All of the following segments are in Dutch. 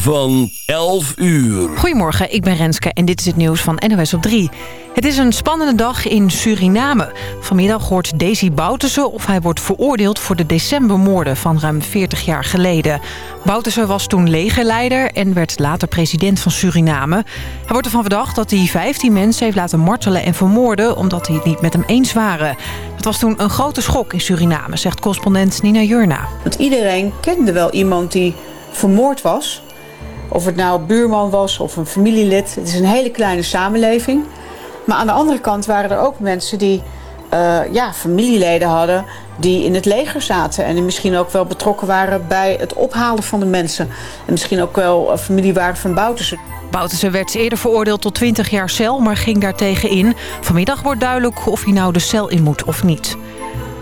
van 11 uur. Goedemorgen, ik ben Renske en dit is het nieuws van NOS op 3. Het is een spannende dag in Suriname. Vanmiddag hoort Daisy Bouterse of hij wordt veroordeeld... voor de decembermoorden van ruim 40 jaar geleden. Bouterse was toen legerleider en werd later president van Suriname. Hij wordt ervan verdacht dat hij 15 mensen heeft laten martelen en vermoorden... omdat hij het niet met hem eens waren. Het was toen een grote schok in Suriname, zegt correspondent Nina Jurna. Want iedereen kende wel iemand die vermoord was. Of het nou buurman was of een familielid. Het is een hele kleine samenleving. Maar aan de andere kant waren er ook mensen die uh, ja, familieleden hadden die in het leger zaten. En die misschien ook wel betrokken waren bij het ophalen van de mensen. En misschien ook wel familie waren van Boutersen. Bouterse werd eerder veroordeeld tot 20 jaar cel, maar ging daartegen in. Vanmiddag wordt duidelijk of hij nou de cel in moet of niet.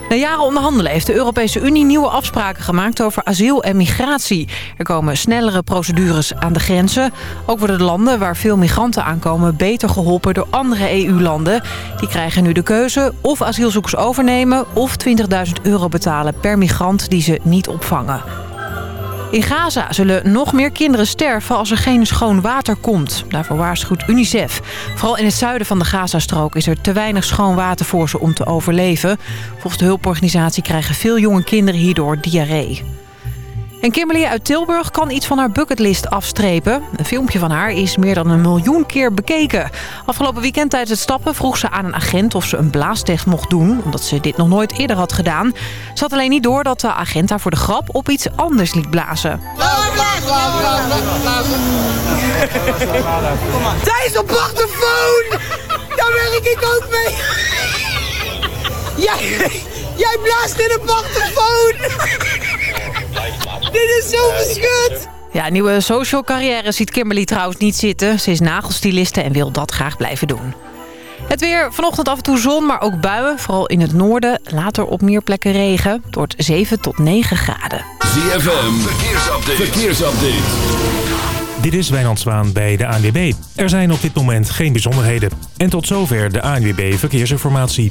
Na jaren onderhandelen heeft de Europese Unie nieuwe afspraken gemaakt over asiel en migratie. Er komen snellere procedures aan de grenzen. Ook worden de landen waar veel migranten aankomen beter geholpen door andere EU-landen. Die krijgen nu de keuze of asielzoekers overnemen of 20.000 euro betalen per migrant die ze niet opvangen. In Gaza zullen nog meer kinderen sterven als er geen schoon water komt. Daarvoor waarschuwt UNICEF. Vooral in het zuiden van de Gazastrook is er te weinig schoon water voor ze om te overleven. Volgens de hulporganisatie krijgen veel jonge kinderen hierdoor diarree. En Kimberly uit Tilburg kan iets van haar bucketlist afstrepen. Een filmpje van haar is meer dan een miljoen keer bekeken. Afgelopen weekend tijdens het stappen vroeg ze aan een agent of ze een blaastest mocht doen. Omdat ze dit nog nooit eerder had gedaan. Ze had alleen niet door dat de agent haar voor de grap op iets anders liet blazen. Thijs op microfoon! Daar werk ik ook mee! Jij, jij blaast in een microfoon! Dit is zo beschut! Ja, een nieuwe social carrière ziet Kimberly trouwens niet zitten. Ze is nagelstyliste en wil dat graag blijven doen. Het weer, vanochtend af en toe zon, maar ook buien. Vooral in het noorden. Later op meer plekken regen. Het wordt 7 tot 9 graden. ZFM, verkeersupdate. verkeersupdate. Dit is Wijnand Zwaan bij de ANWB. Er zijn op dit moment geen bijzonderheden. En tot zover de ANWB Verkeersinformatie.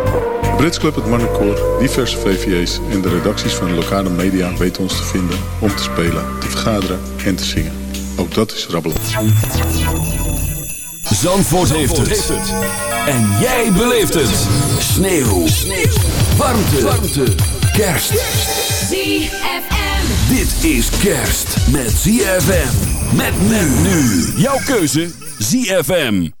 Brits Club, het Marnecoor, diverse VVA's en de redacties van de lokale media weten ons te vinden om te spelen, te vergaderen en te zingen. Ook dat is rabbelen. Zandvoort, heeft, het. En jij beleeft het. Sneeuw. Sneeuw. Warmte. Warmte. Kerst. ZFM. Dit is kerst met ZFM. Met men nu. Jouw keuze ZFM.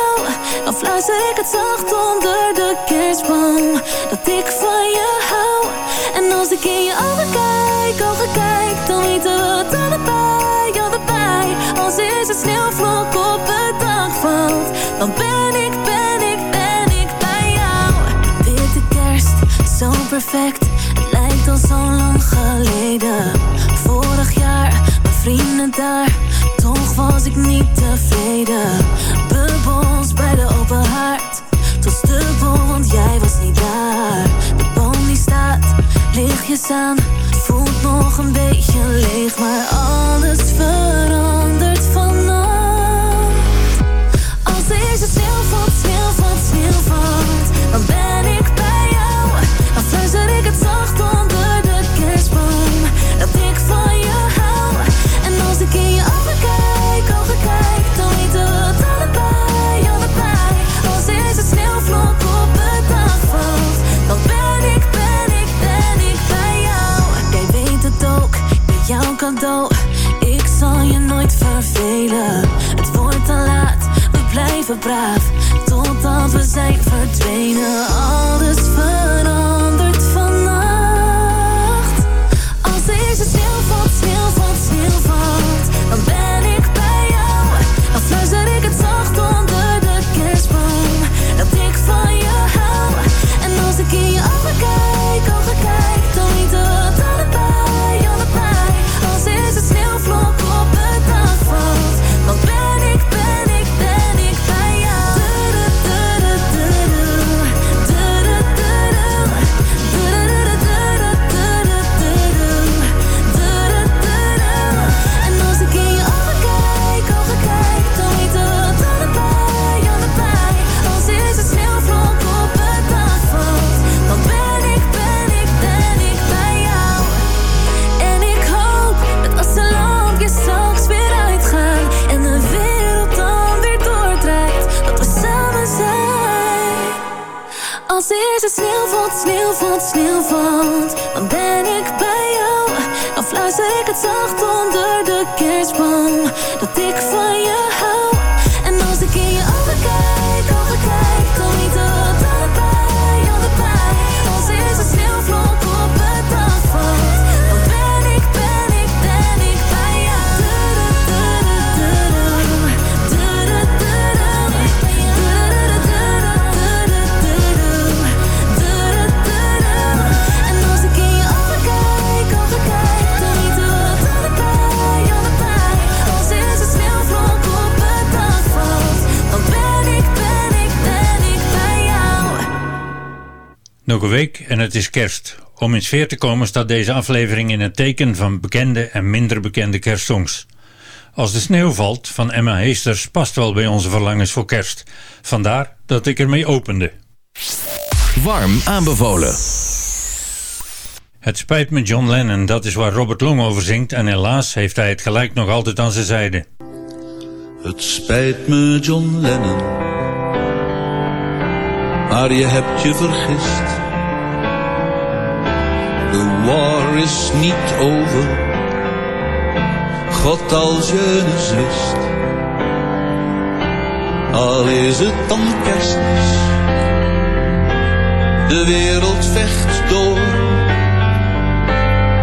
Dan fluister ik het zacht onder de kerstboom. Dat ik van je hou. En als ik in je ogen kijk, ogen kijk Dan weten we het allebei, allebei. Als deze sneeuwvlok op het dak valt Dan ben ik, ben ik, ben ik bij jou. Witte kerst, zo perfect. Het lijkt al zo lang geleden. Vorig jaar vrienden daar. Toch was ik niet tevreden Open haard Tot dubbel, want jij was niet daar. De boom die staat, lichtjes aan. Voelt nog een beetje leeg Maar alles verandert vannacht. Als deze sneeuw valt, sneeuw valt, sneeuw valt Dan ben braaf. Totdat we zijn verdwenen. Nog een week en het is kerst. Om in sfeer te komen staat deze aflevering in het teken van bekende en minder bekende kerstsongs. Als de sneeuw valt van Emma Heesters past wel bij onze verlangens voor kerst. Vandaar dat ik ermee opende. Warm aanbevolen. Het spijt me John Lennon, dat is waar Robert Long over zingt en helaas heeft hij het gelijk nog altijd aan zijn zijde. Het spijt me, John Lennon, maar je hebt je vergist. De war is niet over, God als je eens wist. Al is het dan kerstmis, de wereld vecht door.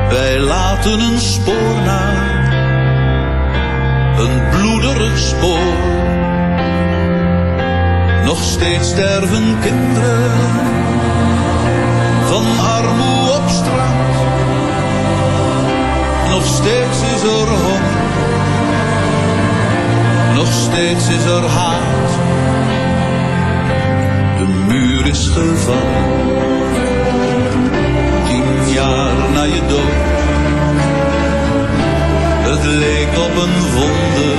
Wij laten een spoor na een bloederig spoor. Nog steeds sterven kinderen van armoe op straat. Nog steeds is er honger, nog steeds is er haat. De muur is gevallen, tien jaar na je dood. Het leek op een wonder,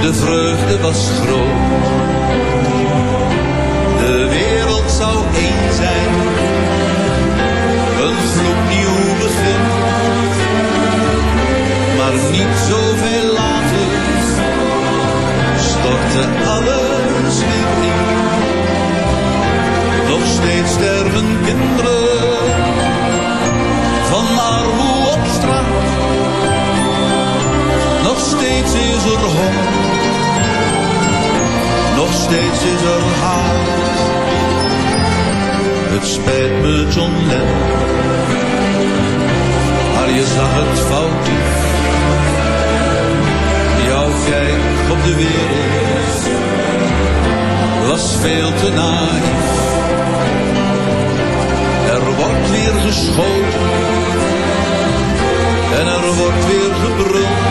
de vreugde was groot. Één zijn, een gloednieuw begin. Maar niet zoveel later stortte alles weer in. Nog steeds sterven kinderen van armoe op straat. Nog steeds is er honger, nog steeds is er haat. Het spijt me, John Lennon, maar je zag het fout. Jouw kijk op de wereld was veel te naïef. Er wordt weer geschoten en er wordt weer gebruld.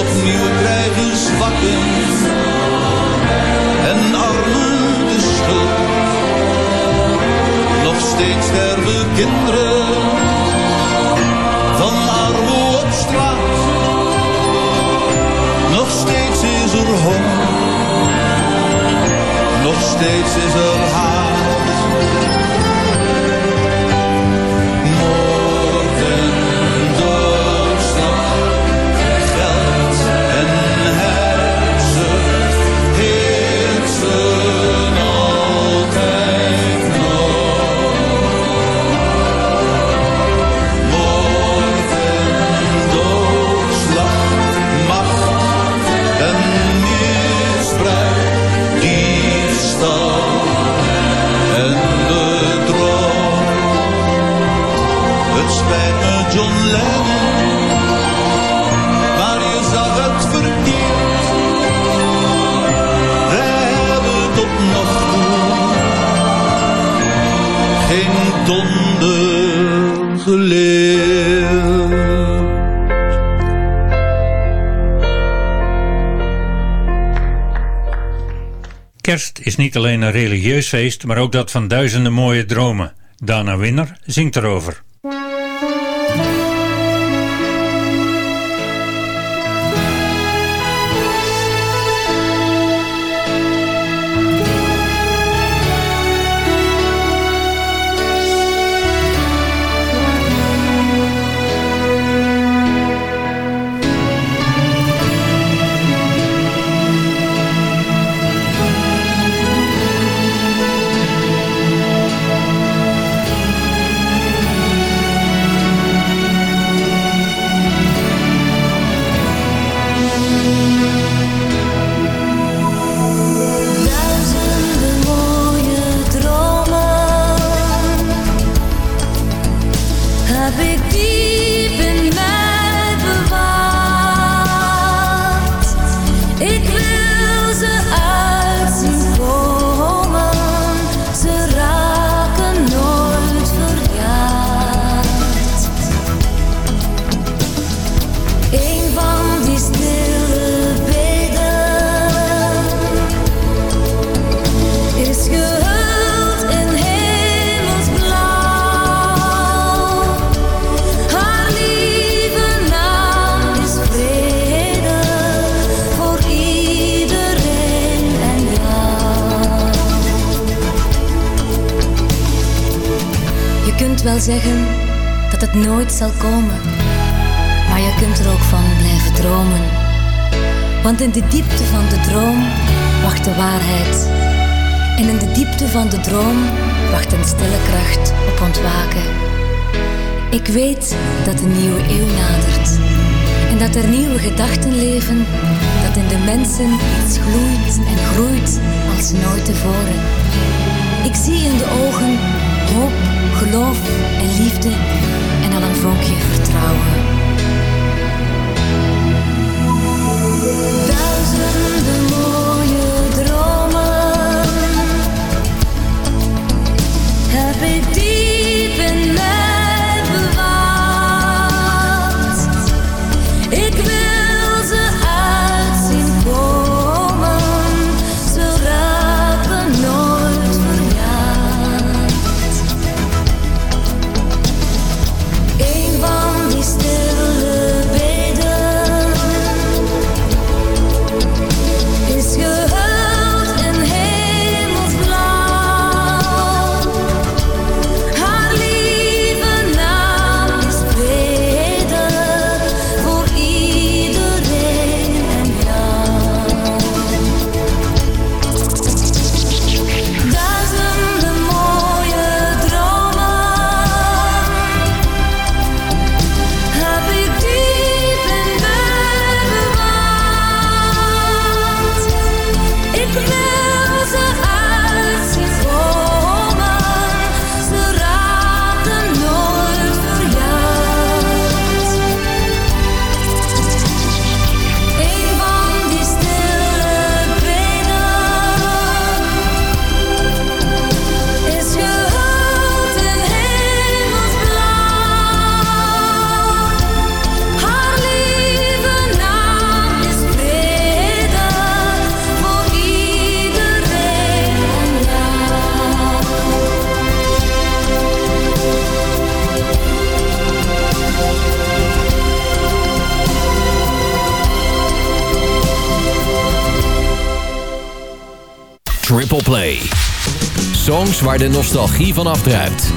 Opnieuw krijgen zwakken kinderen niet alleen een religieus feest, maar ook dat van duizenden mooie dromen. Dana Winner zingt erover. Dat in de mensen iets gloeit en groeit als nooit tevoren. Ik zie in de ogen hoop, geloof en liefde. En al een vonkje Waar de nostalgie van afdruipt.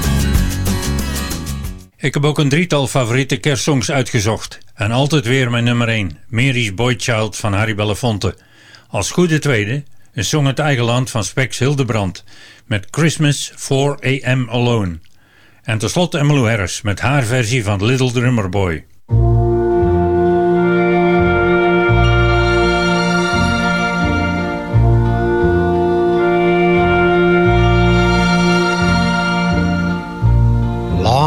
Ik heb ook een drietal favoriete kerstsongs uitgezocht. En altijd weer mijn nummer 1, Mary's Boy Child van Harry Belafonte. Als goede tweede, een song uit eigen land van Spex Hildebrand met Christmas 4 AM Alone. En tenslotte Emmylou Harris met haar versie van Little Drummer Boy.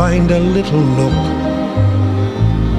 Find a little nook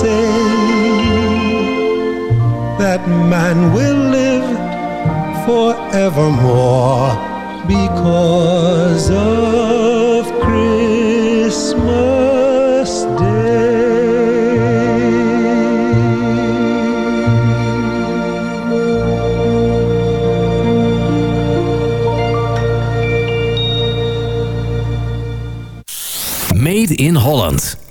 Say. That man will live forevermore because of Christmas Day. Made in Holland.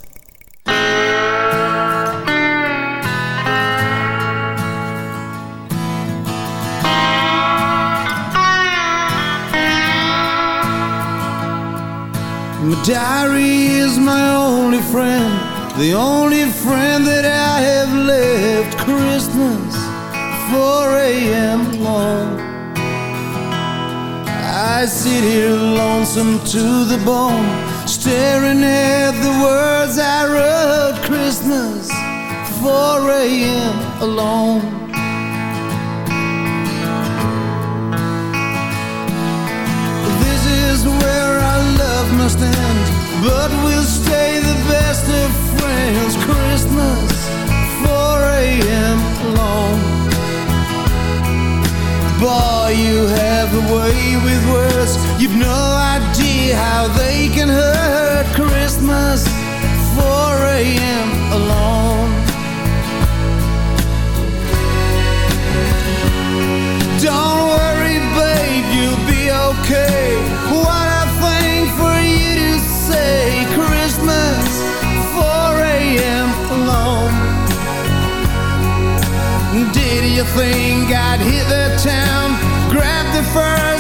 Diary is my only friend, the only friend that I have left. Christmas, 4 a.m. alone. I sit here lonesome to the bone, staring at the words I wrote. Christmas, 4 a.m. alone. love must end But we'll stay the best of friends Christmas, 4 a.m. long Boy, you have a way with words You've no idea how they can hurt Christmas, 4 a.m. alone Don't worry, babe, you'll be okay What plane got hit the town, grabbed the first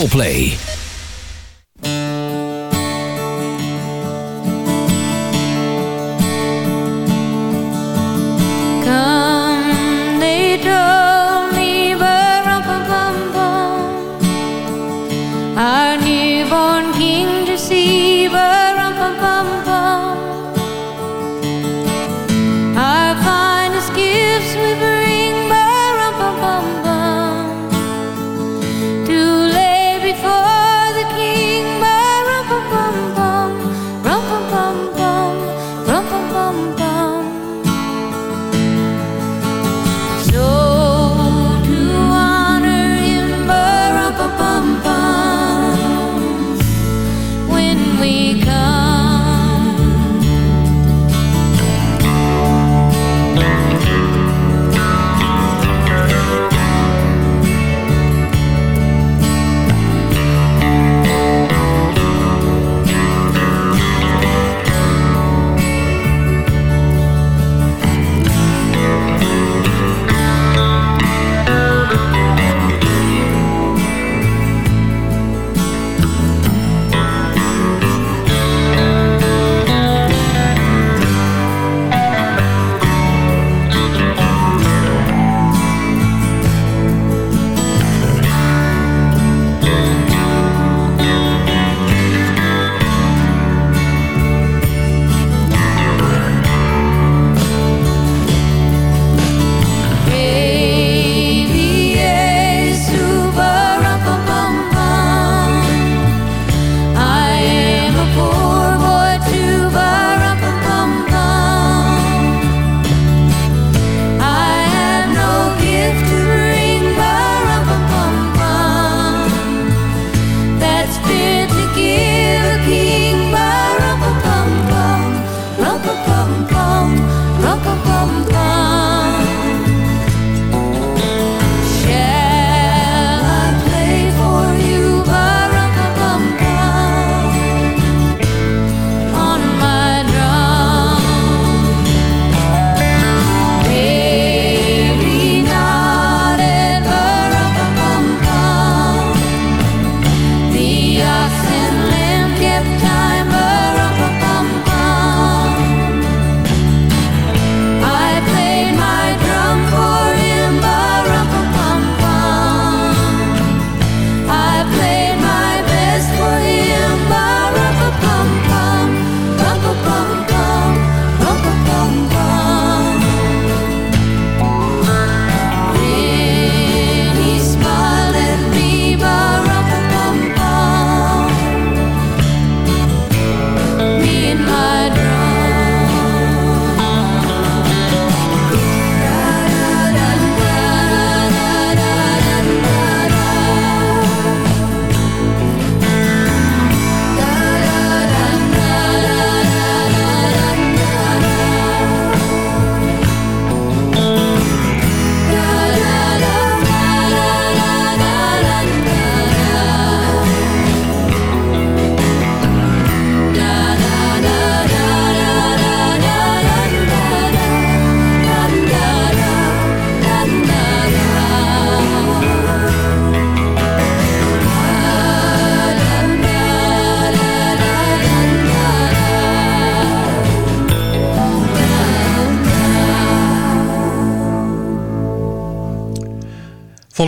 Apple Play.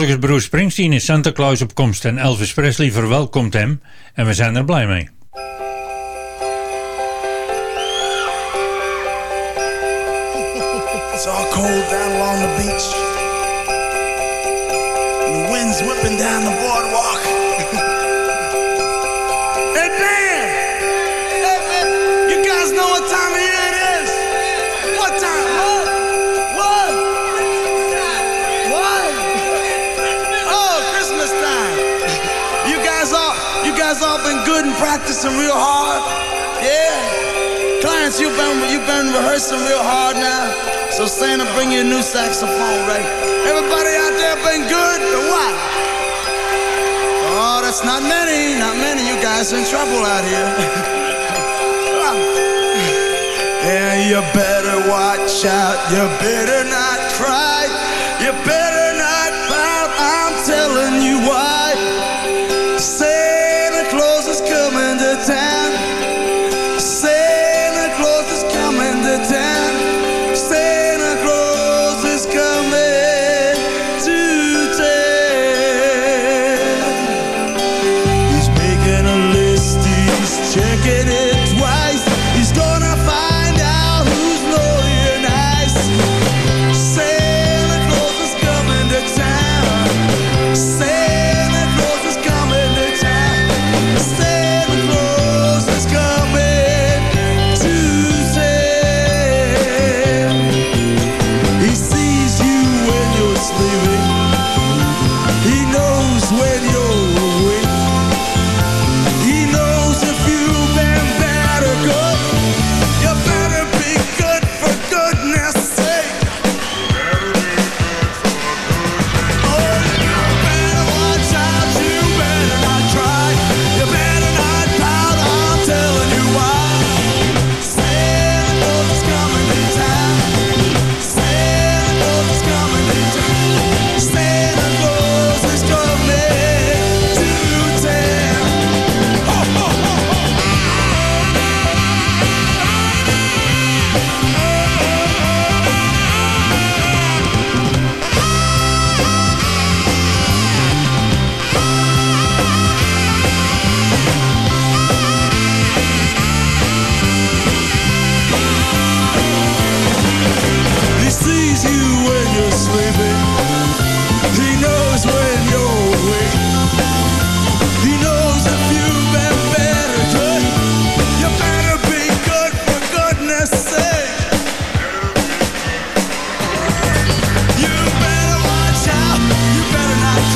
Volgens Bruce Springsteen is Santa Claus op komst en Elvis Presley verwelkomt hem en we zijn er blij mee. It's all cold down along the beach rehearsing real hard. Yeah. Clients, you've been, you've been rehearsing real hard now. So Santa, bring you a new saxophone, right? Everybody out there been good or what? Oh, that's not many, not many. You guys in trouble out here. And you better watch out, you better not cry.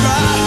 try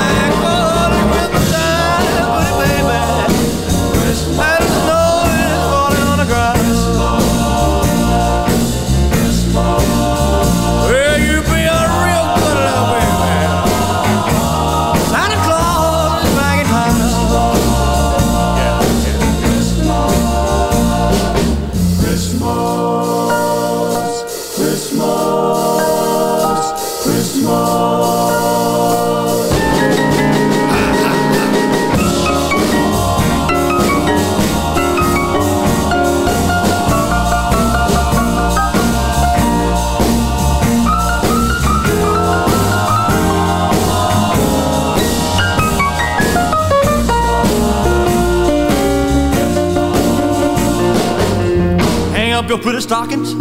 Pretty stockings.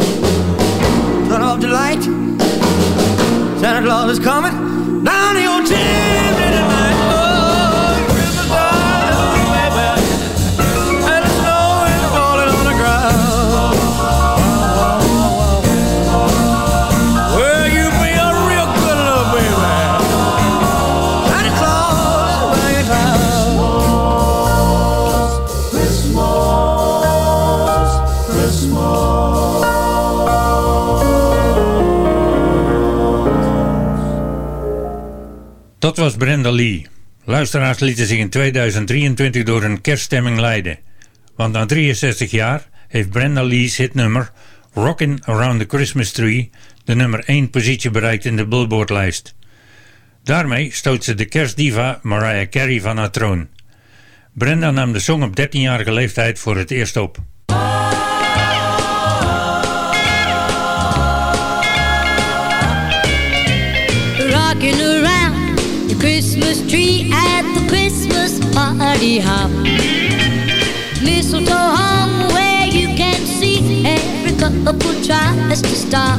Off the light. Santa Claus is coming Dat was Brenda Lee. Luisteraars lieten zich in 2023 door een kerststemming leiden. Want na 63 jaar heeft Brenda Lee's hitnummer Rockin' Around the Christmas Tree de nummer 1 positie bereikt in de Billboard-lijst. Daarmee stoot ze de kerstdiva Mariah Carey van haar troon. Brenda nam de song op 13-jarige leeftijd voor het eerst op. Christmas tree at the Christmas party hop. Mistletoe hung where you can see every couple tries to stop.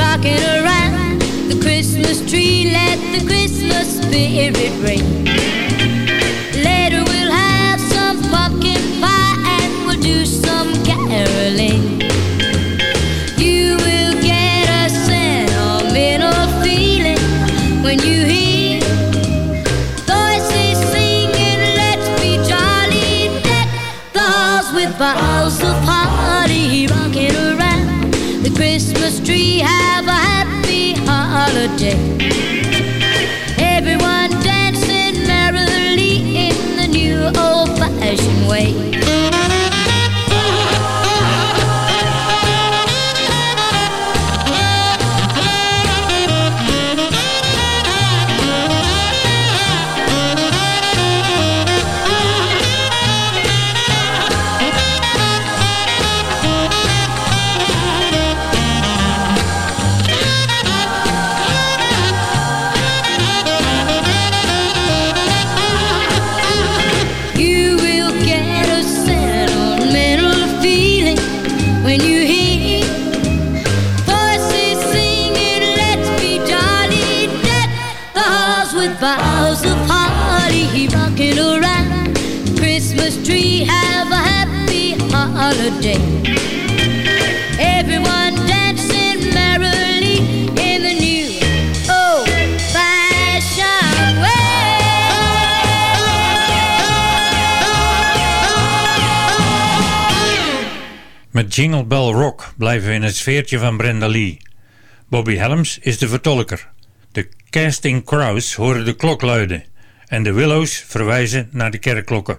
Rocking around the Christmas tree, let the Christmas spirit ring. Later we'll have some pumpkin pie and we'll do wait. Met Jingle Bell Rock blijven we in het sfeertje van Brenda Lee. Bobby Helms is de vertolker. De Casting Crows horen de klok luiden. En de Willows verwijzen naar de kerkklokken.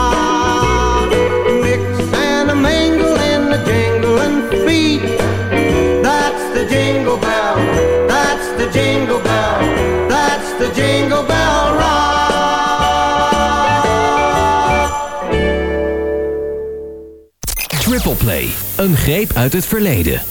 Jingle bell, that's the jingle bell rock. Triple Play, een greep uit het verleden.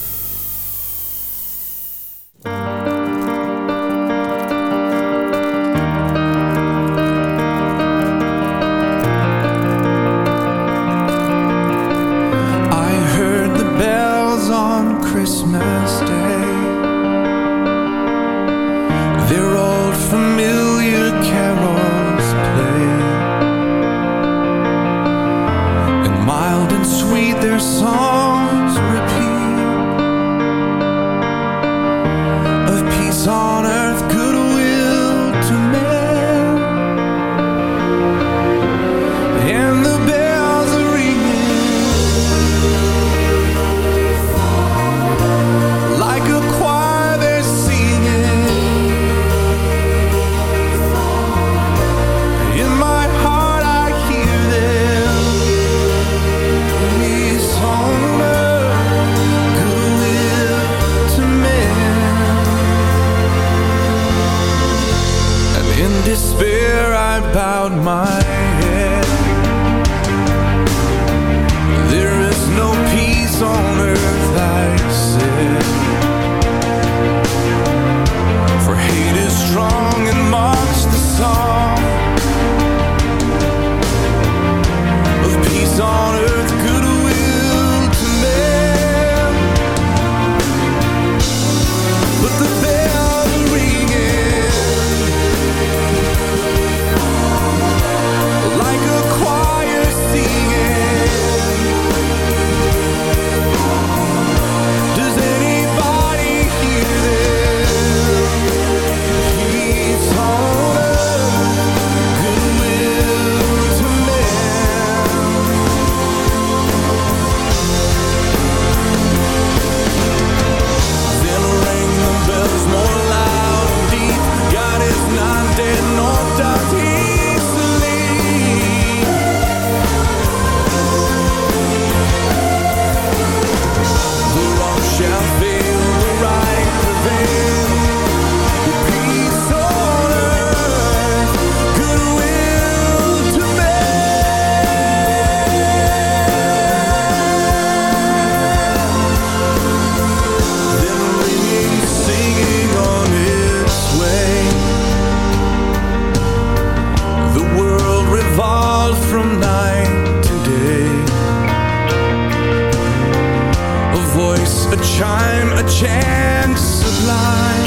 chance sublime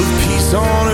of peace on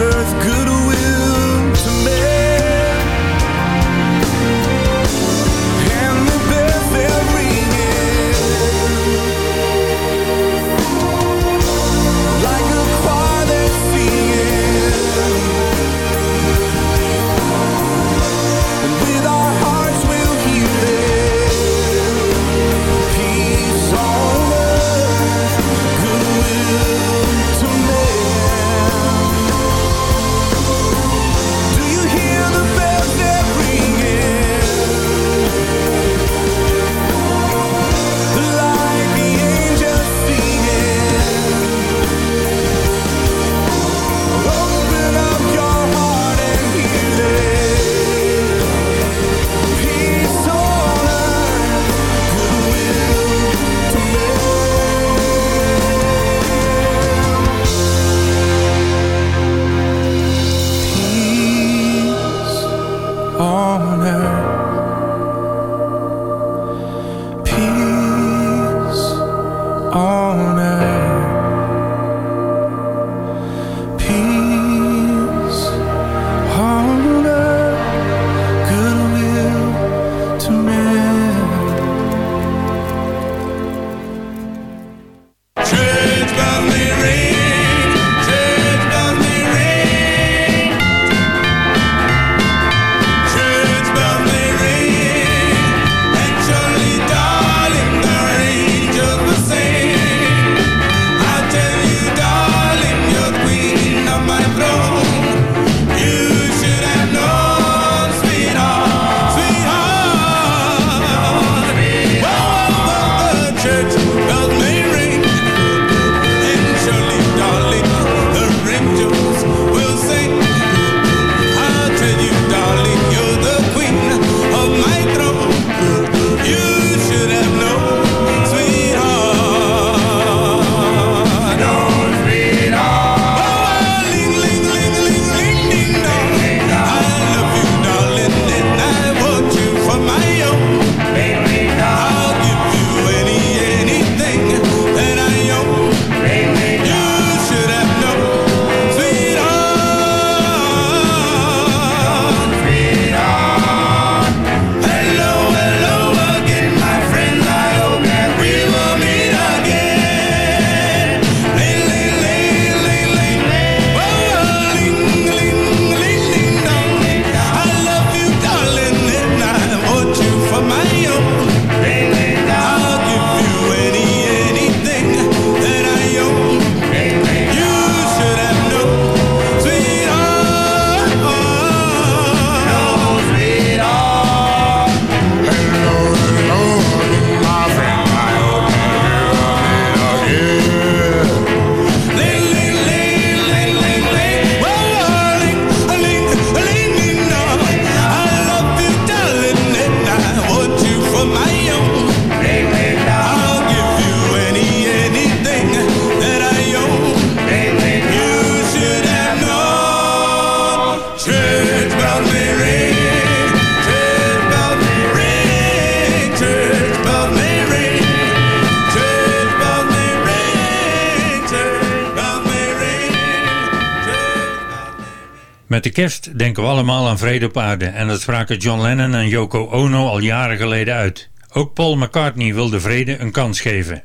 Met de kerst denken we allemaal aan vrede op aarde en dat spraken John Lennon en Yoko Ono al jaren geleden uit. Ook Paul McCartney wil de vrede een kans geven.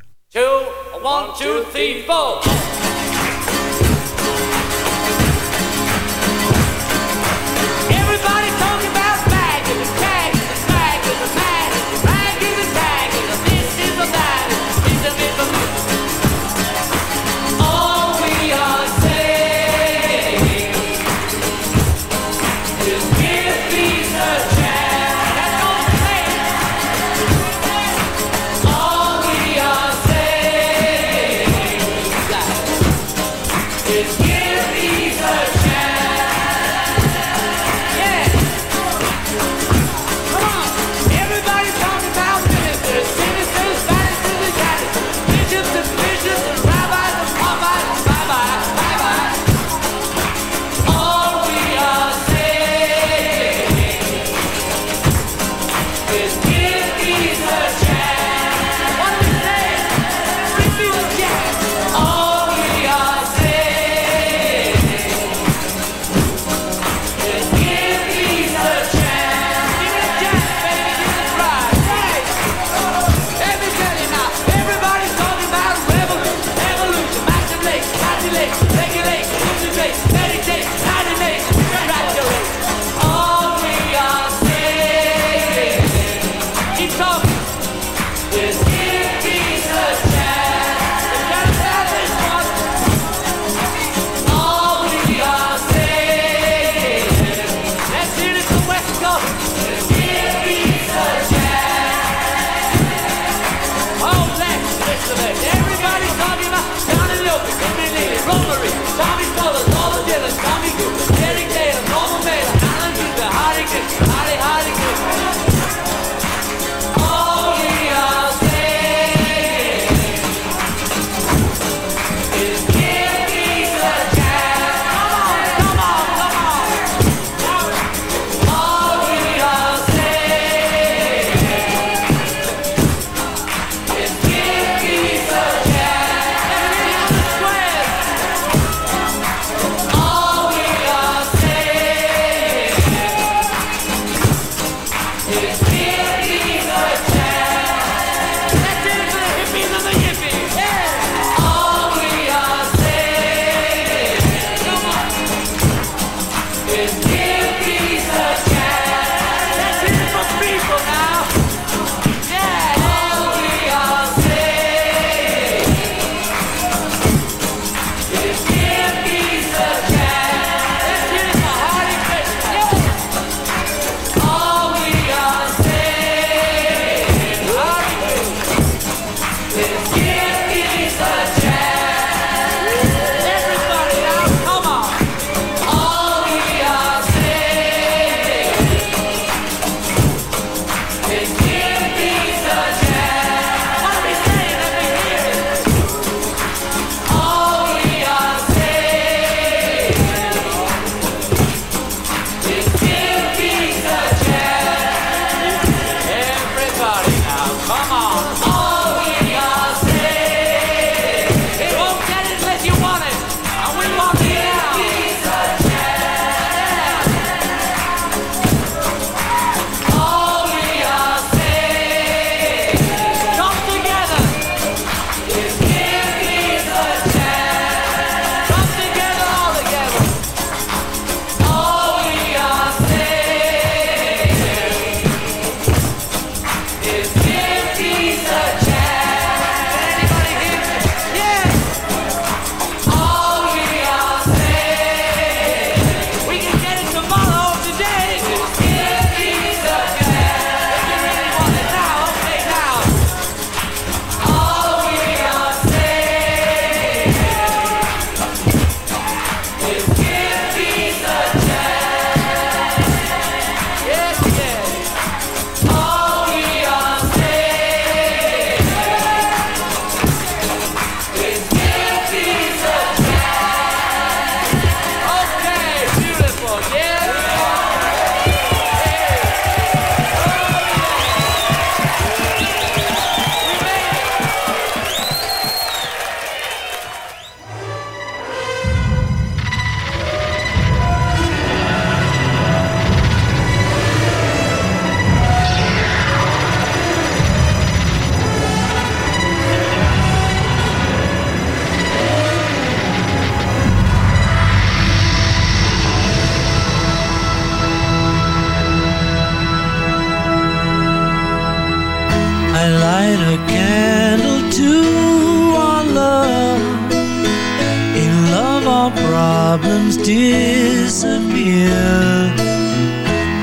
Our problems disappear.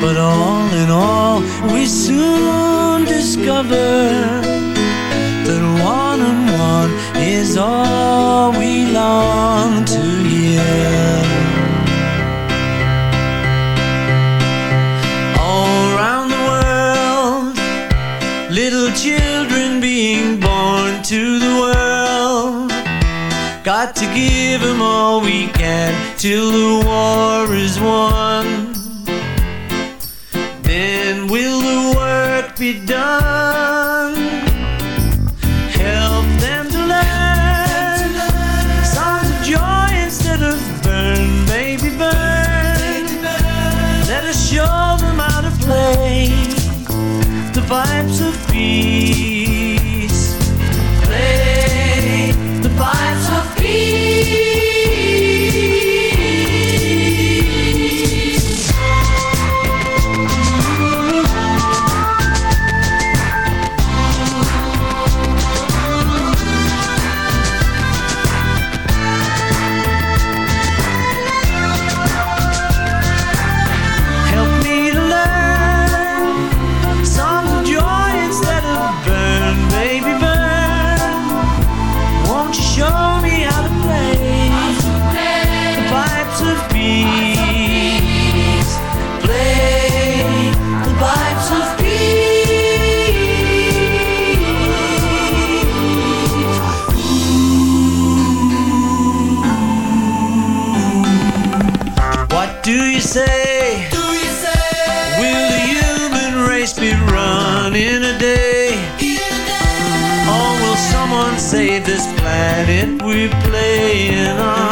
But all in all, we soon discover That one-on-one -on -one is all we long to hear. give them all we can till the war is won. Then will the work be done? save this planet we're playing on.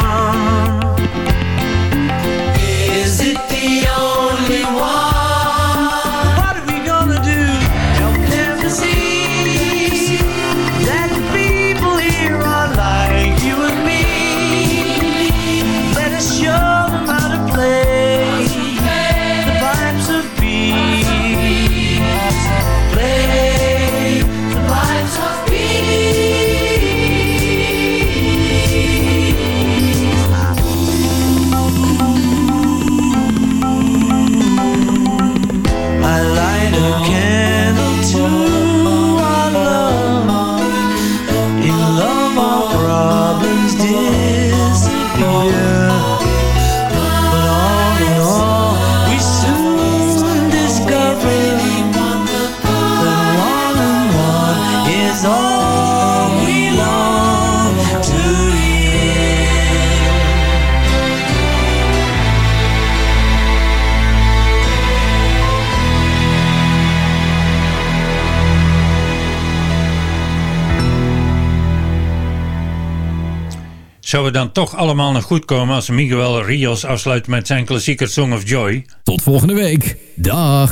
we dan toch allemaal nog goed komen als Miguel Rios afsluit met zijn klassieker Song of Joy. Tot volgende week. Dag.